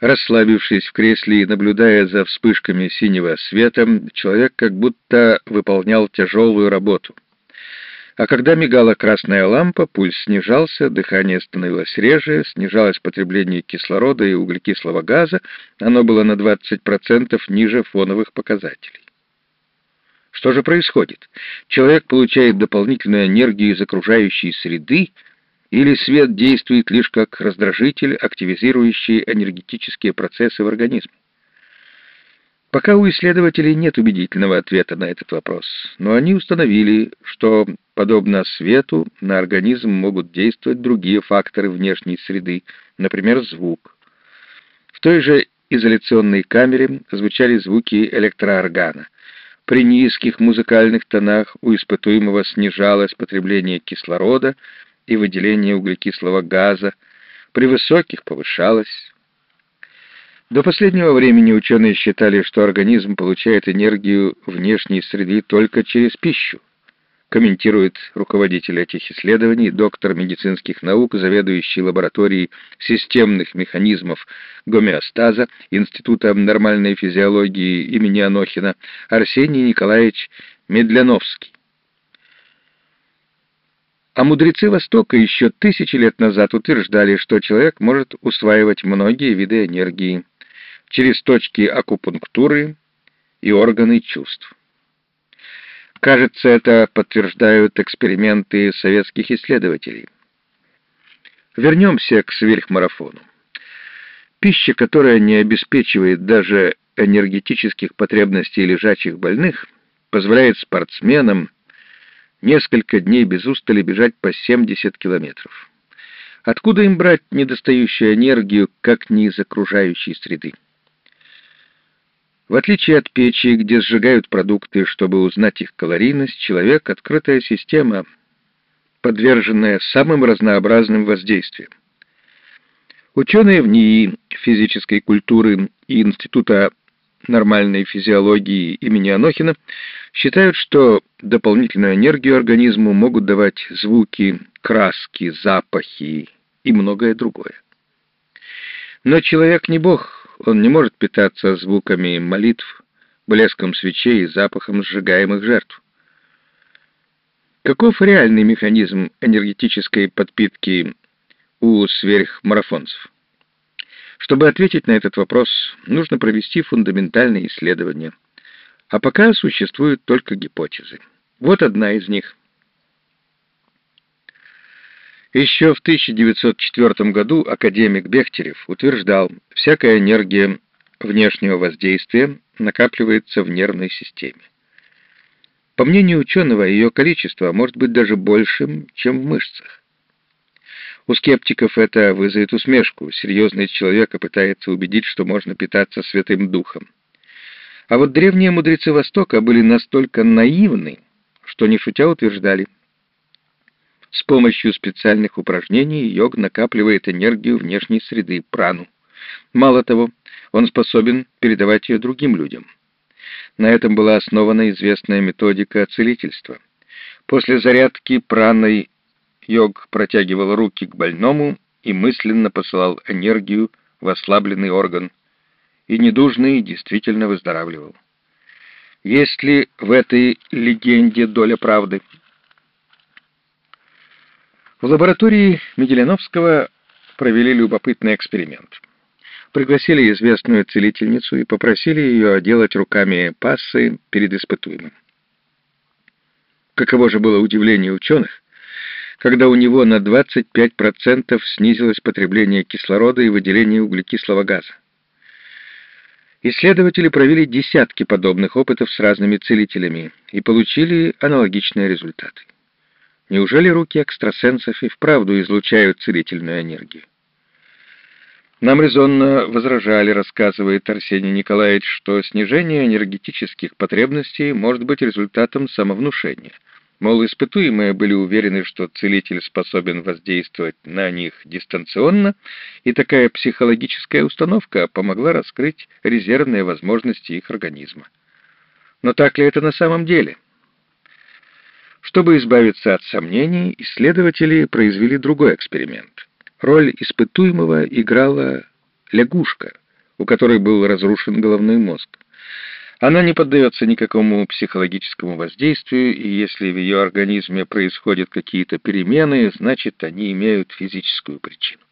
Расслабившись в кресле и наблюдая за вспышками синего света, человек как будто выполнял тяжелую работу. А когда мигала красная лампа, пульс снижался, дыхание становилось реже, снижалось потребление кислорода и углекислого газа, оно было на 20% ниже фоновых показателей. Что же происходит? Человек получает дополнительную энергию из окружающей среды, или свет действует лишь как раздражитель, активизирующий энергетические процессы в организме? Пока у исследователей нет убедительного ответа на этот вопрос, но они установили, что, подобно свету, на организм могут действовать другие факторы внешней среды, например, звук. В той же изоляционной камере звучали звуки электрооргана. При низких музыкальных тонах у испытуемого снижалось потребление кислорода, и выделение углекислого газа, при высоких повышалось. До последнего времени ученые считали, что организм получает энергию внешней среды только через пищу, комментирует руководитель этих исследований, доктор медицинских наук, заведующий лабораторией системных механизмов гомеостаза Института нормальной физиологии имени Анохина Арсений Николаевич Медляновский. А мудрецы Востока еще тысячи лет назад утверждали, что человек может усваивать многие виды энергии через точки акупунктуры и органы чувств. Кажется, это подтверждают эксперименты советских исследователей. Вернемся к сверхмарафону. Пища, которая не обеспечивает даже энергетических потребностей лежачих больных, позволяет спортсменам несколько дней без устали бежать по 70 километров. Откуда им брать недостающую энергию, как не из окружающей среды? В отличие от печи, где сжигают продукты, чтобы узнать их калорийность, человек — открытая система, подверженная самым разнообразным воздействиям. Ученые в НИИ физической культуры и Института нормальной физиологии имени Анохина считают, что дополнительную энергию организму могут давать звуки, краски, запахи и многое другое. Но человек не бог, он не может питаться звуками молитв, блеском свечей и запахом сжигаемых жертв. Каков реальный механизм энергетической подпитки у сверхмарафонцев? Чтобы ответить на этот вопрос, нужно провести фундаментальные исследования. А пока существуют только гипотезы. Вот одна из них. Еще в 1904 году академик Бехтерев утверждал, всякая энергия внешнего воздействия накапливается в нервной системе. По мнению ученого, ее количество может быть даже большим, чем в мышцах. У скептиков это вызовет усмешку. Серьезный человек пытается убедить, что можно питаться Святым Духом. А вот древние мудрецы Востока были настолько наивны, что не шутя утверждали. С помощью специальных упражнений йог накапливает энергию внешней среды, прану. Мало того, он способен передавать ее другим людям. На этом была основана известная методика целительства. После зарядки праной Йог протягивал руки к больному и мысленно посылал энергию в ослабленный орган, и недужный действительно выздоравливал. Есть ли в этой легенде доля правды? В лаборатории Меделяновского провели любопытный эксперимент. Пригласили известную целительницу и попросили ее делать руками пассы перед испытуемым. Каково же было удивление ученых, когда у него на 25% снизилось потребление кислорода и выделение углекислого газа. Исследователи провели десятки подобных опытов с разными целителями и получили аналогичные результаты. Неужели руки экстрасенсов и вправду излучают целительную энергию? Нам резонно возражали, рассказывает Арсений Николаевич, что снижение энергетических потребностей может быть результатом самовнушения – Мол, испытуемые были уверены, что целитель способен воздействовать на них дистанционно, и такая психологическая установка помогла раскрыть резервные возможности их организма. Но так ли это на самом деле? Чтобы избавиться от сомнений, исследователи произвели другой эксперимент. Роль испытуемого играла лягушка — у которой был разрушен головной мозг. Она не поддается никакому психологическому воздействию, и если в ее организме происходят какие-то перемены, значит, они имеют физическую причину.